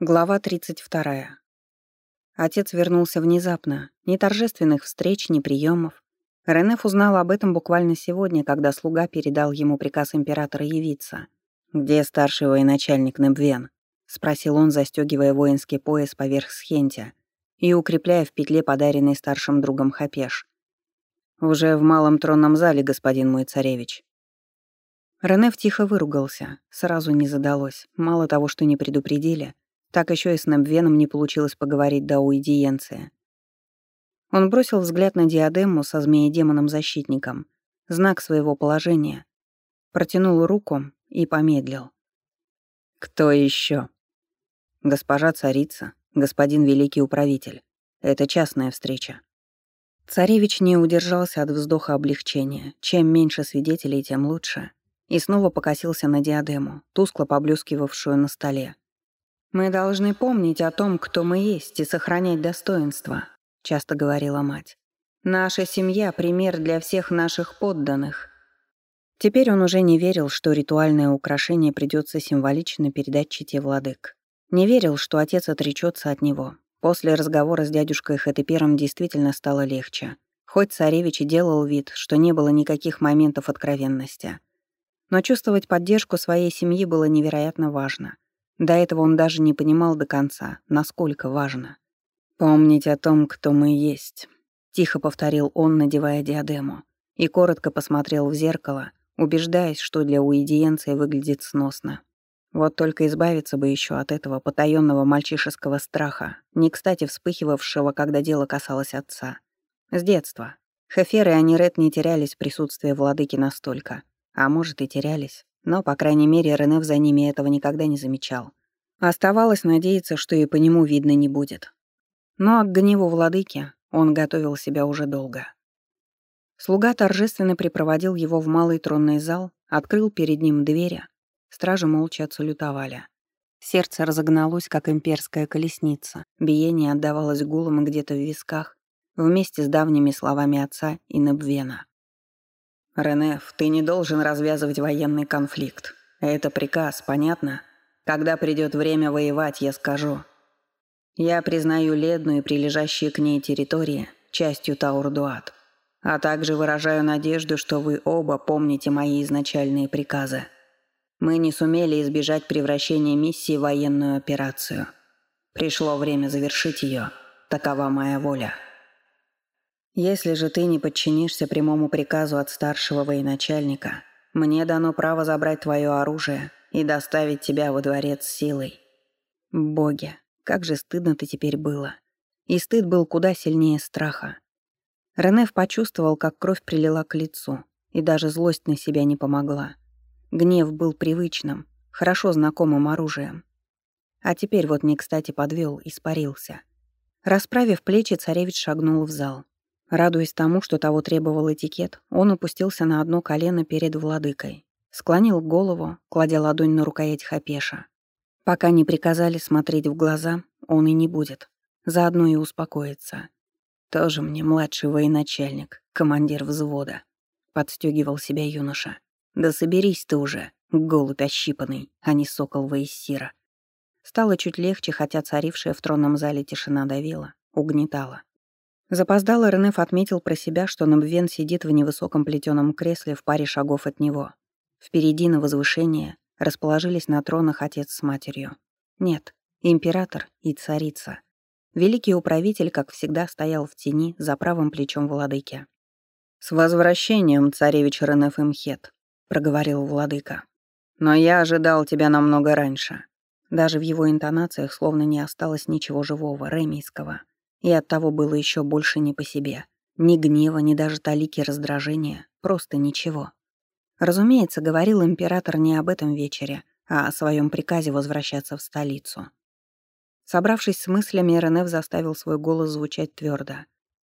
Глава 32. Отец вернулся внезапно. Ни торжественных встреч, ни приемов. Ренеф узнал об этом буквально сегодня, когда слуга передал ему приказ императора явиться. «Где старший военачальник Небвен?» — спросил он, застегивая воинский пояс поверх схентя и укрепляя в петле подаренный старшим другом хапеш. «Уже в малом тронном зале, господин мой царевич». Ренеф тихо выругался. Сразу не задалось. Мало того, что не предупредили — так еще и с Небвеном не получилось поговорить до уидиенции. Он бросил взгляд на диадему со змеей-демоном-защитником, знак своего положения, протянул руку и помедлил. «Кто еще? «Госпожа царица, господин великий управитель. Это частная встреча». Царевич не удержался от вздоха облегчения. Чем меньше свидетелей, тем лучше. И снова покосился на диадему, тускло поблескивавшую на столе. «Мы должны помнить о том, кто мы есть, и сохранять достоинство», — часто говорила мать. «Наша семья — пример для всех наших подданных». Теперь он уже не верил, что ритуальное украшение придется символично передать чете владык. Не верил, что отец отречется от него. После разговора с дядюшкой Хатепером действительно стало легче. Хоть царевич и делал вид, что не было никаких моментов откровенности. Но чувствовать поддержку своей семьи было невероятно важно — до этого он даже не понимал до конца, насколько важно. «Помнить о том, кто мы есть», — тихо повторил он, надевая диадему, и коротко посмотрел в зеркало, убеждаясь, что для уидиенции выглядит сносно. Вот только избавиться бы еще от этого потаенного мальчишеского страха, не кстати вспыхивавшего, когда дело касалось отца. С детства. Хефер и Анирет не терялись в присутствии владыки настолько. А может, и терялись. Но, по крайней мере, Ренеф за ними этого никогда не замечал. Оставалось надеяться, что и по нему видно не будет. Но к гневу владыки он готовил себя уже долго. Слуга торжественно припроводил его в малый тронный зал, открыл перед ним двери. Стражи молча отсалютовали. Сердце разогналось, как имперская колесница. Биение отдавалось гулом где-то в висках, вместе с давними словами отца и Небвена. «Ренеф, ты не должен развязывать военный конфликт. Это приказ, понятно? Когда придет время воевать, я скажу. Я признаю Ледну и прилежащие к ней территории частью Таурдуат, а также выражаю надежду, что вы оба помните мои изначальные приказы. Мы не сумели избежать превращения миссии в военную операцию. Пришло время завершить ее. Такова моя воля». Если же ты не подчинишься прямому приказу от старшего военачальника, мне дано право забрать твое оружие и доставить тебя во дворец силой. Боги, как же стыдно-то теперь было. И стыд был куда сильнее страха. Ренеф почувствовал, как кровь прилила к лицу, и даже злость на себя не помогла. Гнев был привычным, хорошо знакомым оружием. А теперь вот не кстати подвел, испарился. Расправив плечи, царевич шагнул в зал. Радуясь тому, что того требовал этикет, он опустился на одно колено перед владыкой. Склонил голову, кладя ладонь на рукоять Хапеша. Пока не приказали смотреть в глаза, он и не будет. Заодно и успокоится. Тоже мне младший военачальник, командир взвода. Подстегивал себя юноша. Да соберись ты уже, голубь ощипанный, а не сокол Ваиссира. Стало чуть легче, хотя царившая в тронном зале тишина давила, угнетала. Запоздало Ренеф отметил про себя, что Набвен сидит в невысоком плетеном кресле в паре шагов от него. Впереди на возвышение расположились на тронах отец с матерью. Нет, император и царица. Великий управитель, как всегда, стоял в тени за правым плечом владыки. «С возвращением, царевич Ренеф Имхет», — проговорил владыка. «Но я ожидал тебя намного раньше». Даже в его интонациях словно не осталось ничего живого, ремийского — и оттого было еще больше не по себе. Ни гнева, ни даже талики раздражения, просто ничего. Разумеется, говорил император не об этом вечере, а о своем приказе возвращаться в столицу. Собравшись с мыслями, Ренев заставил свой голос звучать твердо.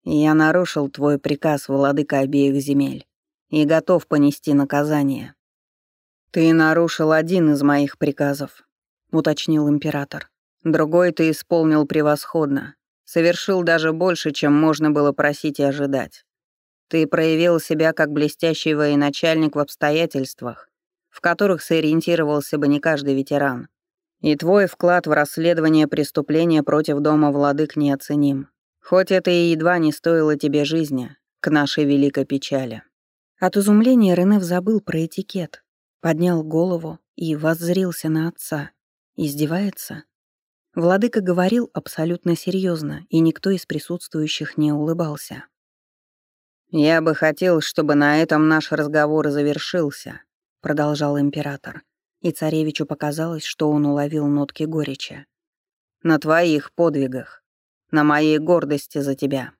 «Я нарушил твой приказ, владыка обеих земель, и готов понести наказание». «Ты нарушил один из моих приказов», — уточнил император. «Другой ты исполнил превосходно, Совершил даже больше, чем можно было просить и ожидать. Ты проявил себя как блестящий военачальник в обстоятельствах, в которых сориентировался бы не каждый ветеран. И твой вклад в расследование преступления против дома владык неоценим. Хоть это и едва не стоило тебе жизни, к нашей великой печали». От изумления Ренеф забыл про этикет, поднял голову и воззрился на отца. Издевается? Владыка говорил абсолютно серьезно, и никто из присутствующих не улыбался. «Я бы хотел, чтобы на этом наш разговор завершился», — продолжал император, и царевичу показалось, что он уловил нотки горечи. «На твоих подвигах, на моей гордости за тебя.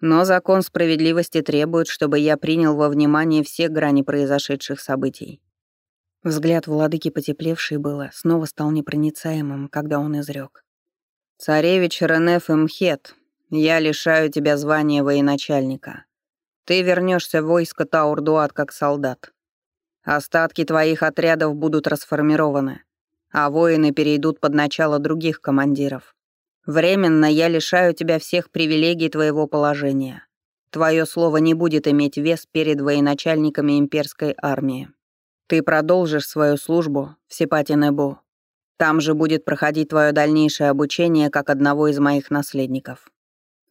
Но закон справедливости требует, чтобы я принял во внимание все грани произошедших событий. Взгляд владыки, потеплевший было, снова стал непроницаемым, когда он изрек. «Царевич Ренеф Имхет, я лишаю тебя звания военачальника. Ты вернешься в войско Таурдуат как солдат. Остатки твоих отрядов будут расформированы, а воины перейдут под начало других командиров. Временно я лишаю тебя всех привилегий твоего положения. Твое слово не будет иметь вес перед военачальниками имперской армии. Ты продолжишь свою службу в Сипати-Небу. Там же будет проходить твое дальнейшее обучение как одного из моих наследников».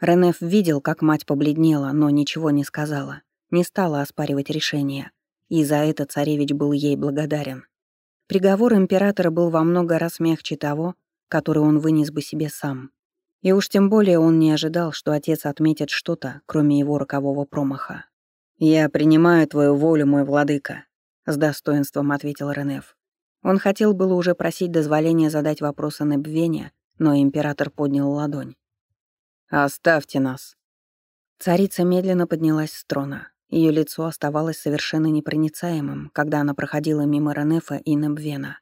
Ренеф видел, как мать побледнела, но ничего не сказала, не стала оспаривать решение, и за это царевич был ей благодарен. Приговор императора был во много раз мягче того, который он вынес бы себе сам. И уж тем более он не ожидал, что отец отметит что-то, кроме его рокового промаха. «Я принимаю твою волю, мой владыка», — с достоинством ответил Ренеф. Он хотел было уже просить дозволения задать вопросы Небвене, но император поднял ладонь. «Оставьте нас». Царица медленно поднялась с трона. Ее лицо оставалось совершенно непроницаемым, когда она проходила мимо Ренефа и Небвена.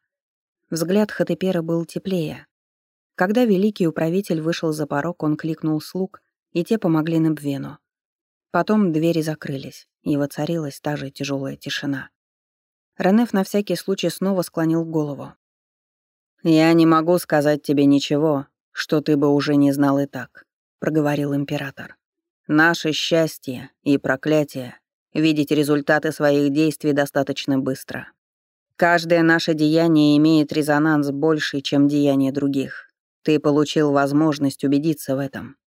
Взгляд Хатепера был теплее, когда великий управитель вышел за порог, он кликнул слуг, и те помогли Небвену. Потом двери закрылись, и воцарилась та же тяжелая тишина. Ренеф на всякий случай снова склонил голову. «Я не могу сказать тебе ничего, что ты бы уже не знал и так», — проговорил император. «Наше счастье и проклятие — видеть результаты своих действий достаточно быстро. Каждое наше деяние имеет резонанс больший, чем деяния других. Ты получил возможность убедиться в этом.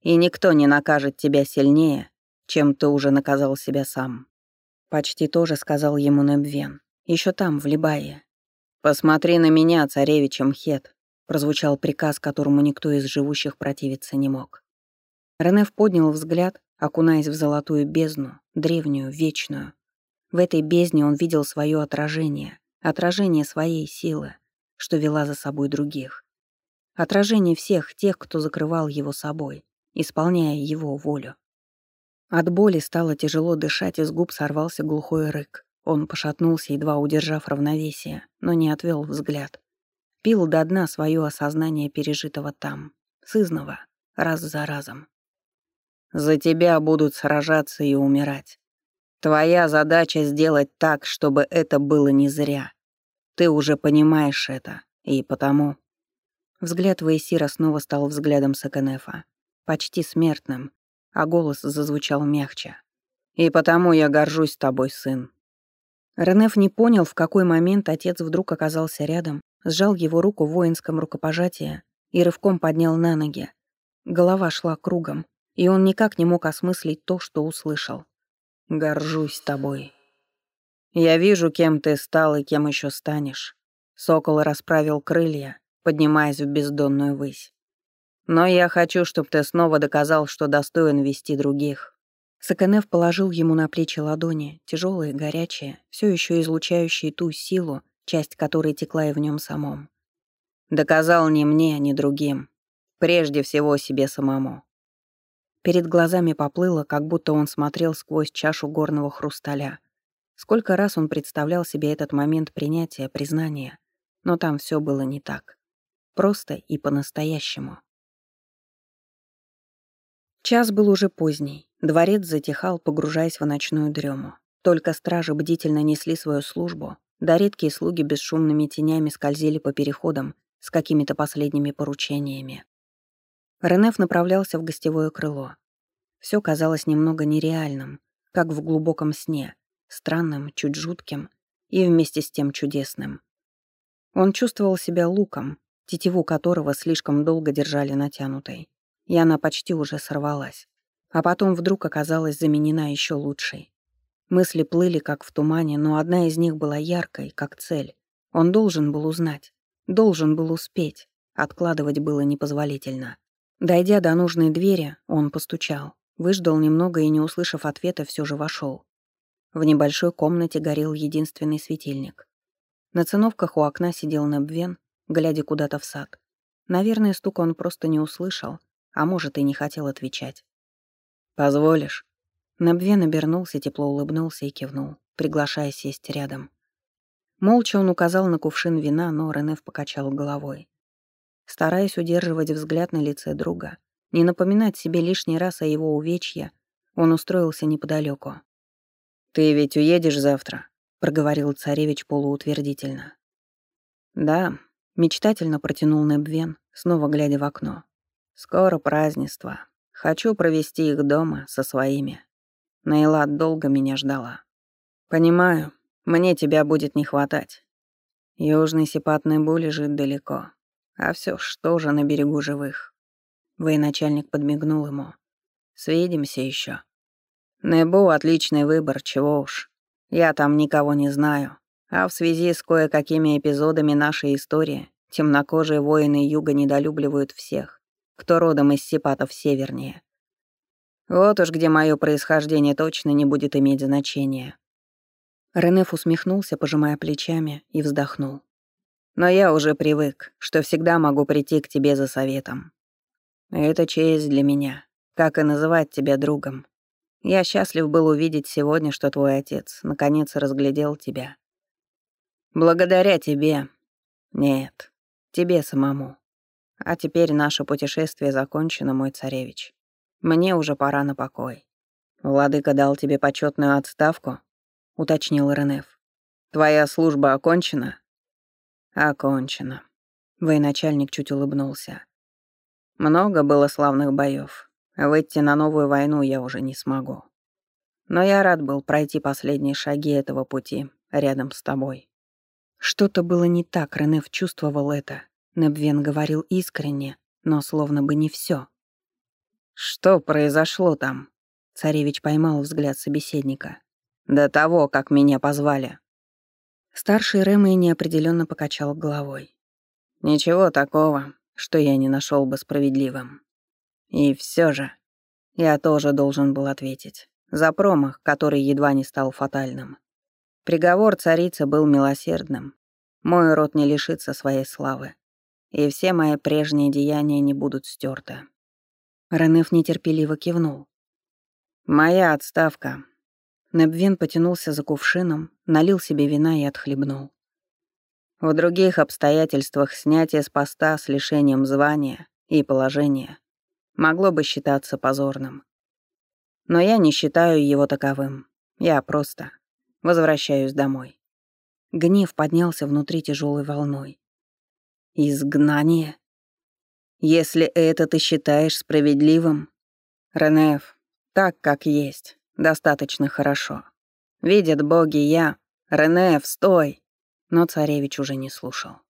И никто не накажет тебя сильнее, чем ты уже наказал себя сам. Почти тоже сказал ему Небвен. Еще там, в Либае. «Посмотри на меня, царевич Мхет», — прозвучал приказ, которому никто из живущих противиться не мог. Ренеф поднял взгляд, окунаясь в золотую бездну, древнюю, вечную. В этой бездне он видел свое отражение, отражение своей силы, что вела за собой других. Отражение всех тех, кто закрывал его собой, исполняя его волю. От боли стало тяжело дышать, из губ сорвался глухой рык. Он пошатнулся, едва удержав равновесие, но не отвел взгляд. Пил до дна свое осознание пережитого там, сызного, раз за разом. «За тебя будут сражаться и умирать. Твоя задача сделать так, чтобы это было не зря. Ты уже понимаешь это, и потому Взгляд Вейсира снова стал взглядом Саканефа. Почти смертным, а голос зазвучал мягче. «И потому я горжусь тобой, сын». Ренеф не понял, в какой момент отец вдруг оказался рядом, сжал его руку в воинском рукопожатии и рывком поднял на ноги. Голова шла кругом, и он никак не мог осмыслить то, что услышал. «Горжусь тобой. Я вижу, кем ты стал и кем еще станешь». Сокол расправил крылья, поднимаясь в бездонную высь. «Но я хочу, чтобы ты снова доказал, что достоин вести других». Саканев положил ему на плечи ладони, тяжелые, горячие, все еще излучающие ту силу, часть которой текла и в нем самом. «Доказал не мне, ни другим. Прежде всего себе самому». Перед глазами поплыло, как будто он смотрел сквозь чашу горного хрусталя. Сколько раз он представлял себе этот момент принятия, признания, но там все было не так. Просто и по-настоящему. Час был уже поздний. Дворец затихал, погружаясь в ночную дрему. Только стражи бдительно несли свою службу, да редкие слуги бесшумными тенями скользили по переходам с какими-то последними поручениями. Ренеф направлялся в гостевое крыло. Все казалось немного нереальным, как в глубоком сне, странным, чуть жутким и вместе с тем чудесным. Он чувствовал себя луком, тетиву которого слишком долго держали натянутой, и она почти уже сорвалась. А потом вдруг оказалась заменена еще лучшей. Мысли плыли, как в тумане, но одна из них была яркой, как цель. Он должен был узнать, должен был успеть. Откладывать было непозволительно. Дойдя до нужной двери, он постучал. Выждал немного и, не услышав ответа, все же вошел. В небольшой комнате горел единственный светильник. На циновках у окна сидел Небвен, глядя куда-то в сад. Наверное, стук он просто не услышал, а может, и не хотел отвечать. «Позволишь?» Набвен обернулся, тепло улыбнулся и кивнул, приглашая сесть рядом. Молча он указал на кувшин вина, но Ренеф покачал головой. Стараясь удерживать взгляд на лице друга, не напоминать себе лишний раз о его увечье, он устроился неподалеку. «Ты ведь уедешь завтра?» — проговорил царевич полуутвердительно. «Да», — мечтательно протянул Небвен, снова глядя в окно. «Скоро празднество. Хочу провести их дома со своими. Наилат долго меня ждала. Понимаю, мне тебя будет не хватать. Южный сипатный буль лежит далеко. А все что же на берегу живых? Военачальник подмигнул ему. Свидимся еще. Небу — отличный выбор, чего уж. Я там никого не знаю. А в связи с кое-какими эпизодами нашей истории темнокожие воины юга недолюбливают всех, кто родом из сипатов севернее. Вот уж где мое происхождение точно не будет иметь значения. Ренеф усмехнулся, пожимая плечами, и вздохнул. Но я уже привык, что всегда могу прийти к тебе за советом. Это честь для меня, как и называть тебя другом. Я счастлив был увидеть сегодня, что твой отец наконец разглядел тебя. Благодаря тебе. Нет, тебе самому. А теперь наше путешествие закончено, мой царевич. Мне уже пора на покой. Владыка дал тебе почетную отставку, уточнил Ренеф. Твоя служба окончена? Окончена. Военачальник чуть улыбнулся. Много было славных боев. Выйти на новую войну я уже не смогу. Но я рад был пройти последние шаги этого пути рядом с тобой. Что-то было не так, Ренеф чувствовал это. Небвен говорил искренне, но словно бы не все. «Что произошло там?» Царевич поймал взгляд собеседника. «До того, как меня позвали». Старший Рэмэй неопределенно покачал головой. «Ничего такого, что я не нашел бы справедливым. И все же, я тоже должен был ответить. За промах, который едва не стал фатальным. Приговор царицы был милосердным. Мой род не лишится своей славы. И все мои прежние деяния не будут стерты. Ренеф нетерпеливо кивнул. «Моя отставка». Небвен потянулся за кувшином, налил себе вина и отхлебнул. В других обстоятельствах снятие с поста с лишением звания и положения могло бы считаться позорным. Но я не считаю его таковым. Я просто возвращаюсь домой. Гнев поднялся внутри тяжелой волной. Изгнание? Если это ты считаешь справедливым, Ренеф, так как есть, достаточно хорошо. Видят боги я. Ренеф, стой! Но царевич уже не слушал.